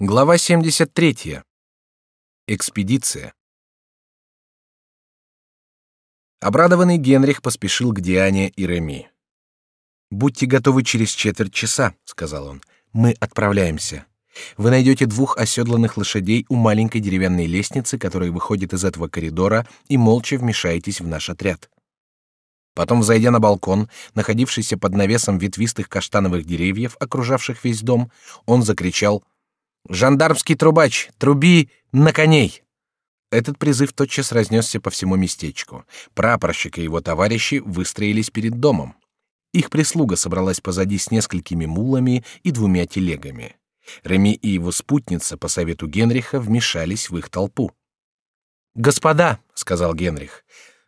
Глава 73. Экспедиция. Обрадованный Генрих поспешил к Диане и Реми. «Будьте готовы через четверть часа», — сказал он. «Мы отправляемся. Вы найдете двух оседланных лошадей у маленькой деревянной лестницы, которая выходит из этого коридора, и молча вмешаетесь в наш отряд». Потом, зайдя на балкон, находившийся под навесом ветвистых каштановых деревьев, окружавших весь дом, он закричал — Жандармский трубач, труби на коней. Этот призыв тотчас разнесся по всему местечку. Прапорщик и его товарищи выстроились перед домом. Их прислуга собралась позади с несколькими мулами и двумя телегами. Реми и его спутница по совету Генриха вмешались в их толпу. Господа, сказал Генрих,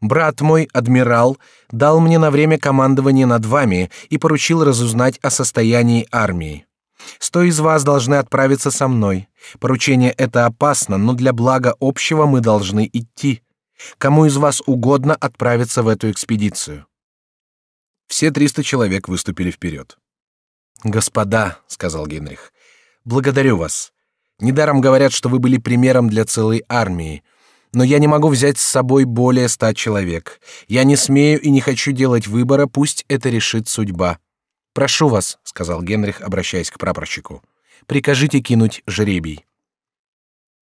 брат мой адмирал дал мне на время командование над вами и поручил разузнать о состоянии армии. Сто из вас должны отправиться со мной. Поручение это опасно, но для блага общего мы должны идти. Кому из вас угодно отправиться в эту экспедицию? Все триста человек выступили вперед. Господа, сказал Генрих, благодарю вас. Недаром говорят, что вы были примером для целой армии. Но я не могу взять с собой более ста человек. Я не смею и не хочу делать выбора, пусть это решит судьба. Прошу вас, сказал Генрих, обращаясь к прапорщику, прикажите кинуть жребий.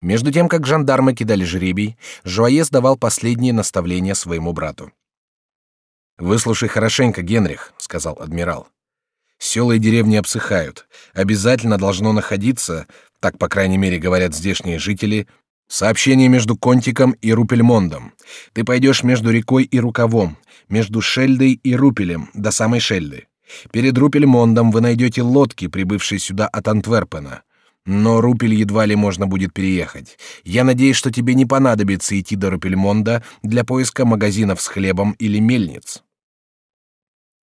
Между тем, как жандармы кидали жребий, Жуаес давал последние наставления своему брату. Выслушай хорошенько, Генрих, сказал адмирал. Села и деревни обсыхают. Обязательно должно находиться, так по крайней мере говорят здешние жители, сообщение между Контиком и Рупельмондом. Ты пойдешь между рекой и рукавом, между Шельдой и Рупелем до самой Шельды. Перед Рупельмондом вы найдете лодки, прибывшие сюда от Антверпена. Но Рупель едва ли можно будет переехать. Я надеюсь, что тебе не понадобится идти до Рупельмонда для поиска магазинов с хлебом или мельниц.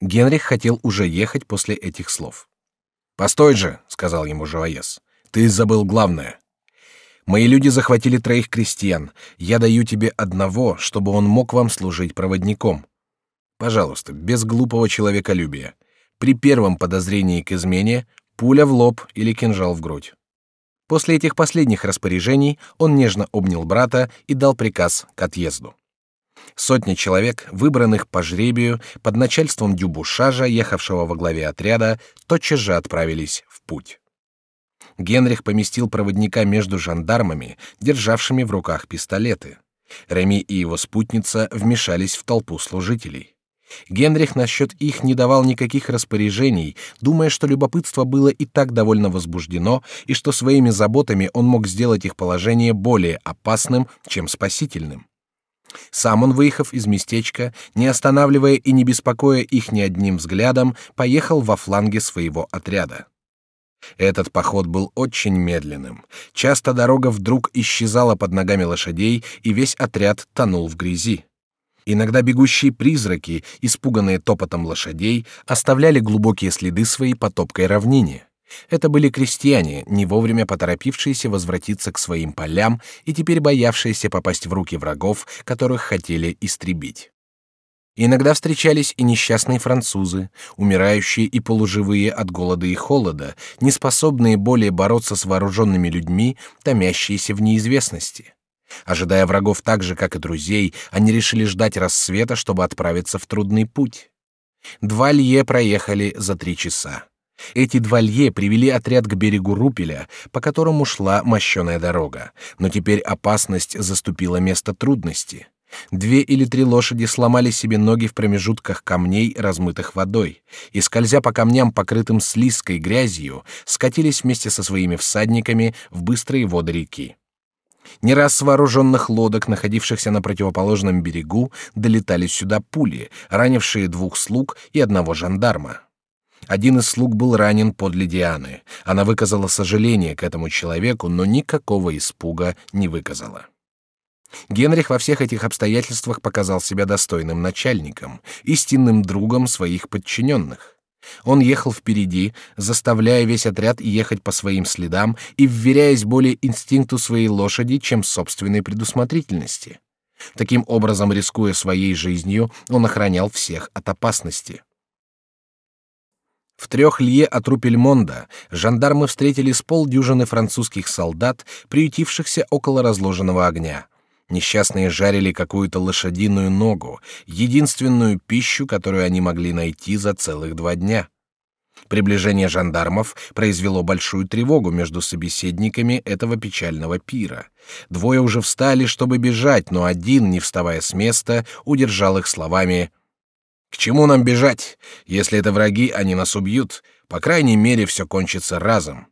Генрих хотел уже ехать после этих слов. Постой же, сказал ему Живоес. Ты забыл главное. Мои люди захватили троих крестьян. Я даю тебе одного, чтобы он мог вам служить проводником. Пожалуйста, без глупого человеколюбия. При первом подозрении к измене пуля в лоб или кинжал в грудь. После этих последних распоряжений он нежно обнял брата и дал приказ к отъезду. Сотни человек, выбранных по жребию под начальством Дюбушажа, ехавшего во главе отряда, тотчас же отправились в путь. Генрих поместил проводника между жандармами, державшими в руках пистолеты. Реми и его спутница вмешались в толпу служителей. Генрих насчет их не давал никаких распоряжений, думая, что любопытство было и так довольно возбуждено, и что своими заботами он мог сделать их положение более опасным, чем спасительным. Сам он, выехав из местечка, не останавливая и не беспокоя их ни одним взглядом, поехал во фланге своего отряда. Этот поход был очень медленным. Часто дорога вдруг исчезала под ногами лошадей, и весь отряд тонул в грязи. Иногда бегущие призраки, испуганные топотом лошадей, оставляли глубокие следы своей по топкой равнине. Это были крестьяне, не вовремя поторопившиеся возвратиться к своим полям и теперь боявшиеся попасть в руки врагов, которых хотели истребить. Иногда встречались и несчастные французы, умирающие и полуживые от голода и холода, неспособные более бороться с вооруженными людьми, томящиеся в неизвестности. Ожидая врагов так же, как и друзей, они решили ждать рассвета, чтобы отправиться в трудный путь. Два лье проехали за три часа. Эти два лье привели отряд к берегу Рупеля, по которому шла мощеная дорога, но теперь опасность заступила место трудности. Две или три лошади сломали себе ноги в промежутках камней, размытых водой, и, скользя по камням, покрытым слизкой грязью, скатились вместе со своими всадниками в быстрые воды реки. Не раз вооруженных лодок, находившихся на противоположном берегу, долетали сюда пули, ранившие двух слуг и одного жандарма. Один из слуг был ранен подле Дианы. Она выказала сожаление к этому человеку, но никакого испуга не выказала. Генрих во всех этих обстоятельствах показал себя достойным начальником, истинным другом своих подчиненных. Он ехал впереди, заставляя весь отряд ехать по своим следам и вверяясь более инстинкту своей лошади, чем собственной предусмотрительности. Таким образом, рискуя своей жизнью, он охранял всех от опасности. В трех лье от Рупельмонда жандармы встретили с полдюжины французских солдат, приютившихся около разложенного огня. Несчастные жарили какую-то лошадиную ногу, единственную пищу, которую они могли найти за целых два дня. Приближение жандармов произвело большую тревогу между собеседниками этого печального пира. Двое уже встали, чтобы бежать, но один, не вставая с места, удержал их словами «К чему нам бежать? Если это враги, они нас убьют. По крайней мере, все кончится разом».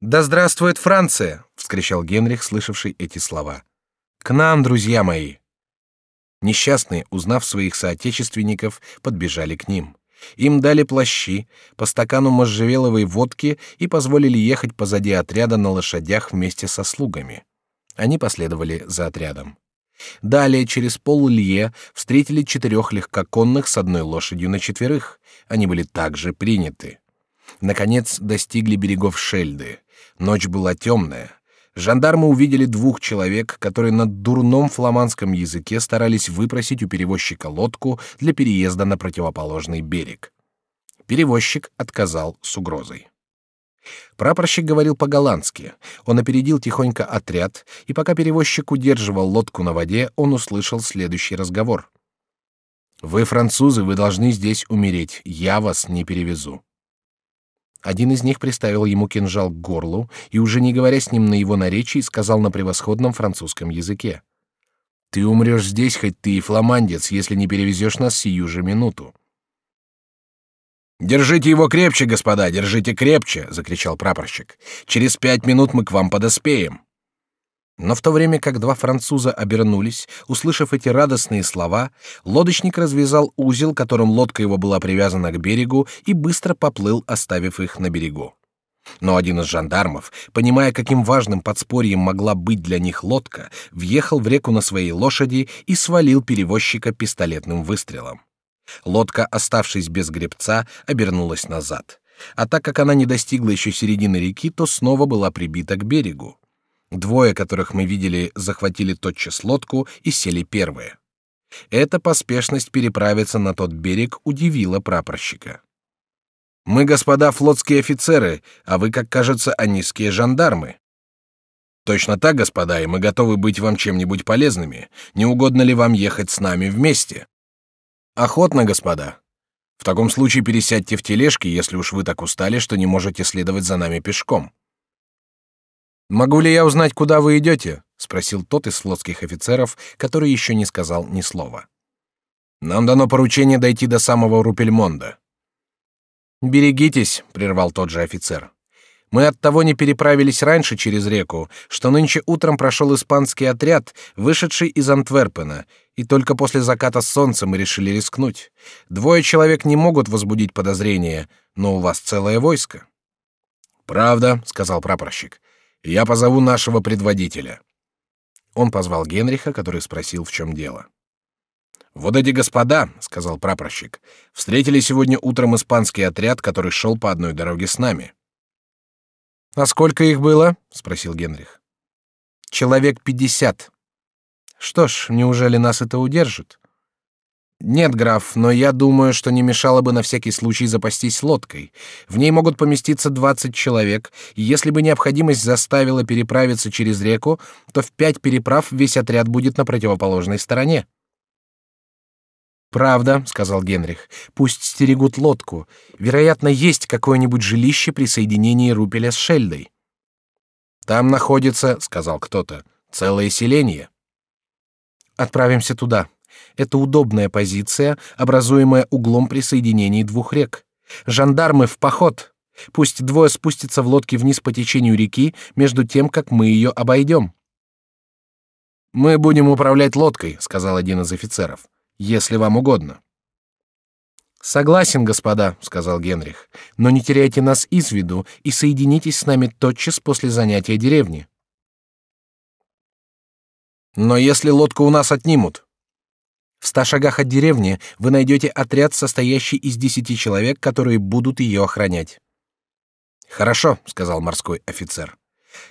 «Да здравствует Франция!» — вскричал Генрих, слышавший эти слова. «К нам, друзья мои!» Несчастные, узнав своих соотечественников, подбежали к ним. Им дали плащи, по стакану можжевеловой водки и позволили ехать позади отряда на лошадях вместе со слугами. Они последовали за отрядом. Далее через поллье встретили четырех легкоконных с одной лошадью на четверых. Они были также приняты. Наконец достигли берегов Шельды. Ночь была темная. Жандармы увидели двух человек, которые на дурном фламандском языке старались выпросить у перевозчика лодку для переезда на противоположный берег. Перевозчик отказал с угрозой. Прапорщик говорил по-голландски. Он опередил тихонько отряд, и пока перевозчик удерживал лодку на воде, он услышал следующий разговор. «Вы, французы, вы должны здесь умереть. Я вас не перевезу». Один из них приставил ему кинжал к горлу и, уже не говоря с ним на его наречии, сказал на превосходном французском языке. «Ты умрешь здесь, хоть ты и фламандец, если не перевезешь нас сию же минуту». «Держите его крепче, господа, держите крепче!» — закричал прапорщик. «Через пять минут мы к вам подоспеем». Но в то время как два француза обернулись, услышав эти радостные слова, лодочник развязал узел, которым лодка его была привязана к берегу, и быстро поплыл, оставив их на берегу. Но один из жандармов, понимая, каким важным подспорьем могла быть для них лодка, въехал в реку на своей лошади и свалил перевозчика пистолетным выстрелом. Лодка, оставшись без гребца, обернулась назад. А так как она не достигла еще середины реки, то снова была прибита к берегу. Двое, которых мы видели, захватили тотчас лодку и сели первые. Эта поспешность переправиться на тот берег удивила прапорщика. Мы, господа флотские офицеры, а вы, как кажется, анисские жандармы. Точно так, господа, и мы готовы быть вам чем-нибудь полезными. Не угодно ли вам ехать с нами вместе? Охотно, господа. В таком случае пересядьте в тележки, если уж вы так устали, что не можете следовать за нами пешком. Могу ли я узнать, куда вы идете? – спросил тот из флотских офицеров, который еще не сказал ни слова. Нам дано поручение дойти до самого Рупельмонда. Берегитесь, прервал тот же офицер. Мы от того не переправились раньше через реку, что нынче утром прошел испанский отряд, вышедший из Антверпена, и только после заката солнца мы решили рискнуть. Двое человек не могут возбудить подозрения, но у вас целое войско. Правда, сказал прапорщик. Я позову нашего предводителя. Он позвал Генриха, который спросил, в чем дело. Вот эти господа, сказал прапорщик, встретили сегодня утром испанский отряд, который шел по одной дороге с нами. А сколько их было? спросил Генрих. Человек пятьдесят. Что ж, неужели нас это удержит? Нет, граф, но я думаю, что не мешало бы на всякий случай запастись лодкой. В ней могут поместиться двадцать человек, и если бы необходимость заставила переправиться через реку, то в пять переправ весь отряд будет на противоположной стороне. Правда, сказал Генрих. Пусть стерегут лодку. Вероятно, есть какое-нибудь жилище при соединении Рупеля с Шельдой. Там находится, сказал кто-то, целое селение. Отправимся туда. Это удобная позиция, образуемая углом при соединении двух рек. Жандармы в поход. Пусть двое спустятся в лодке вниз по течению реки, между тем, как мы ее обойдем. Мы будем управлять лодкой, сказал один из офицеров, если вам угодно. Согласен, господа, сказал Генрих, но не теряйте нас из виду и соединитесь с нами тотчас после занятия деревни. Но если лодку у нас отнимут, в ста шагах от деревни вы найдете отряд, состоящий из десяти человек, которые будут ее охранять. Хорошо, сказал морской офицер,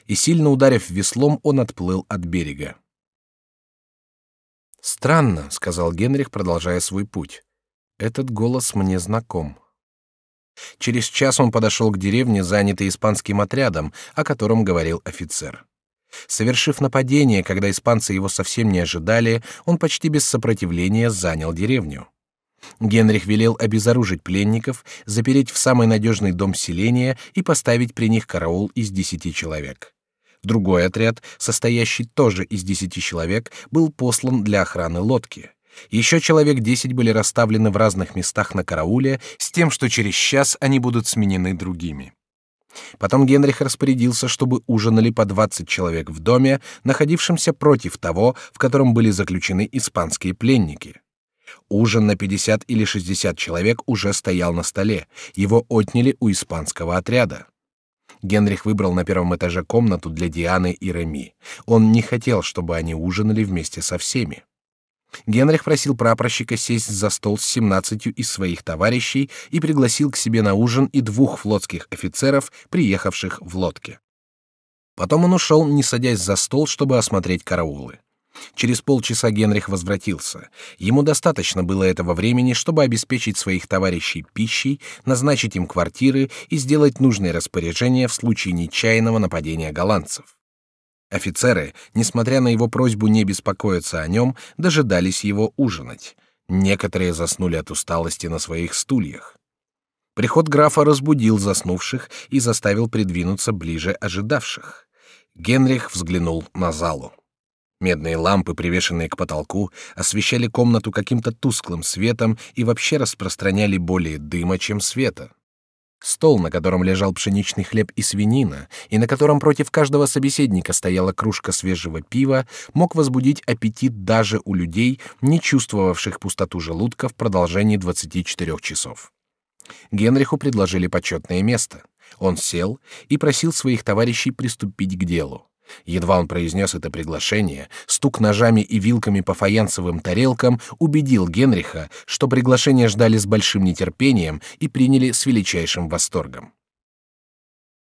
и сильно ударив веслом, он отплыл от берега. Странно, сказал Генрих, продолжая свой путь. Этот голос мне знаком. Через час он подошел к деревне, занятой испанским отрядом, о котором говорил офицер. Совершив нападение, когда испанцы его совсем не ожидали, он почти без сопротивления занял деревню. Генрих велел обезоружить пленников, запереть в самый надежный дом селения и поставить при них караул из десяти человек. Другой отряд, состоящий тоже из десяти человек, был послан для охраны лодки. Еще человек десять были расставлены в разных местах на карауле с тем, что через час они будут сменены другими. Потом Генрих распорядился, чтобы ужинали по двадцать человек в доме, находившемся против того, в котором были заключены испанские пленники. Ужин на пятьдесят или шестьдесят человек уже стоял на столе. Его отняли у испанского отряда. Генрих выбрал на первом этаже комнату для Дианы и Реми. Он не хотел, чтобы они ужинали вместе со всеми. Генрих просил прапорщика сесть за стол с семнадцатью из своих товарищей и пригласил к себе на ужин и двух флотских офицеров, приехавших в лодке. Потом он ушел, не садясь за стол, чтобы осмотреть караулы. Через полчаса Генрих возвратился. Ему достаточно было этого времени, чтобы обеспечить своих товарищей пищей, назначить им квартиры и сделать нужные распоряжения в случае нечаянного нападения голландцев. Офицеры, несмотря на его просьбу не беспокоиться о нем, дожидались его ужинать. Некоторые заснули от усталости на своих стульях. Приход графа разбудил заснувших и заставил придвинуться ближе ожидавших. Генрих взглянул на залу. Медные лампы, привешенные к потолку, освещали комнату каким-то тусклым светом и вообще распространяли более дыма, чем света. Стол, на котором лежал пшеничный хлеб и свинина, и на котором против каждого собеседника стояла кружка свежего пива, мог возбудить аппетит даже у людей, не чувствовавших пустоту желудка в продолжении 24 часов. Генриху предложили почетное место. Он сел и просил своих товарищей приступить к делу. Едва он произнес это приглашение, стук ножами и вилками по фаянсовым тарелкам убедил Генриха, что приглашение ждали с большим нетерпением и приняли с величайшим восторгом.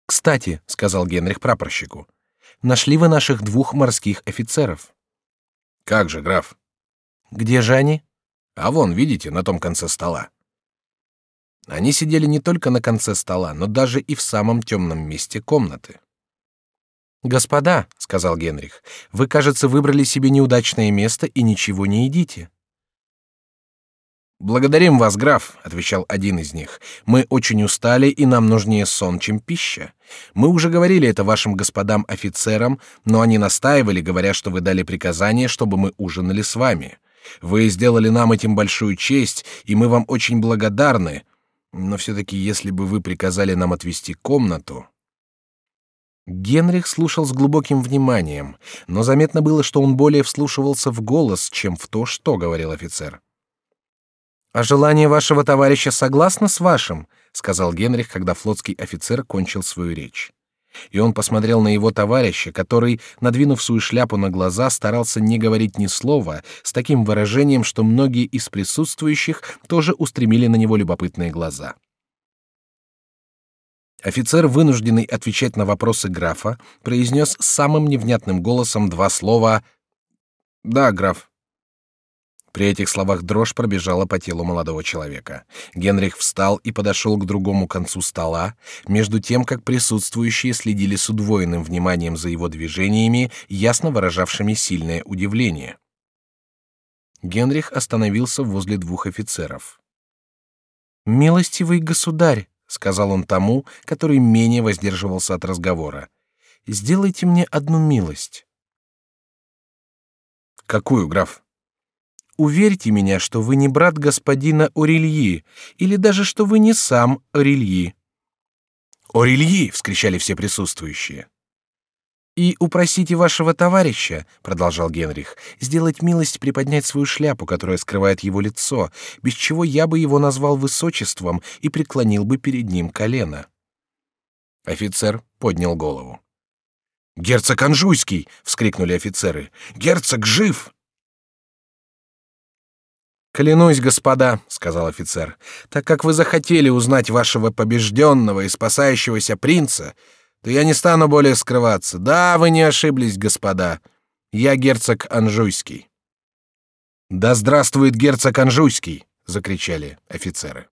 «Кстати», — сказал Генрих прапорщику, — «нашли вы наших двух морских офицеров». «Как же, граф?» «Где же они?» «А вон, видите, на том конце стола». Они сидели не только на конце стола, но даже и в самом темном месте комнаты. Господа, сказал Генрих, вы, кажется, выбрали себе неудачное место и ничего не едите. Благодарим вас, граф, отвечал один из них. Мы очень устали и нам нужнее сон, чем пища. Мы уже говорили это вашим господам офицерам, но они настаивали, говоря, что вы дали приказание, чтобы мы ужинали с вами. Вы сделали нам этим большую честь, и мы вам очень благодарны. Но все-таки, если бы вы приказали нам отвести комнату, Генрих слушал с глубоким вниманием, но заметно было, что он более вслушивался в голос, чем в то, что говорил офицер. «А желание вашего товарища согласно с вашим», — сказал Генрих, когда флотский офицер кончил свою речь. И он посмотрел на его товарища, который, надвинув свою шляпу на глаза, старался не говорить ни слова, с таким выражением, что многие из присутствующих тоже устремили на него любопытные глаза. Офицер, вынужденный отвечать на вопросы графа, произнес самым невнятным голосом два слова «Да, граф». При этих словах дрожь пробежала по телу молодого человека. Генрих встал и подошел к другому концу стола, между тем, как присутствующие следили с удвоенным вниманием за его движениями, ясно выражавшими сильное удивление. Генрих остановился возле двух офицеров. «Милостивый государь», сказал он тому, который менее воздерживался от разговора. Сделайте мне одну милость. Какую, граф? Уверьте меня, что вы не брат господина Орельи, или даже что вы не сам Орельи. Орельи! – вскричали все присутствующие. И упросите вашего товарища, продолжал Генрих, сделать милость приподнять свою шляпу, которая скрывает его лицо, без чего я бы его назвал высочеством и преклонил бы перед ним колено. Офицер поднял голову. Герцог Анжуйский! – вскрикнули офицеры. Герцог жив! Клянусь, господа, сказал офицер, так как вы захотели узнать вашего побежденного и спасающегося принца, то я не стану более скрываться. Да, вы не ошиблись, господа. Я герцог Анжуйский. Да здравствует герцог Анжуйский, закричали офицеры.